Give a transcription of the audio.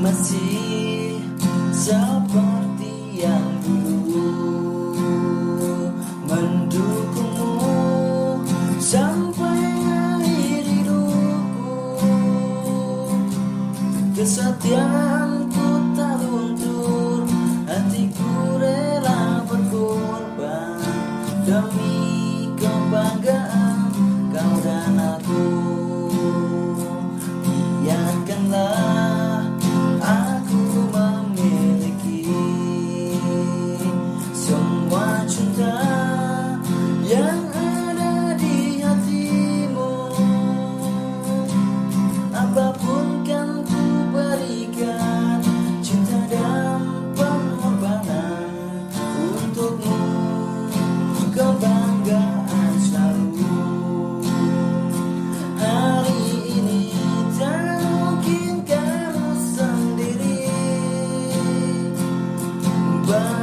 masih seperti yang dulu mendukungmu sampai akhir hidupku kesetiaanku tak luntur hatiku rela berkorban demi kebanggaan kau dan aku bye.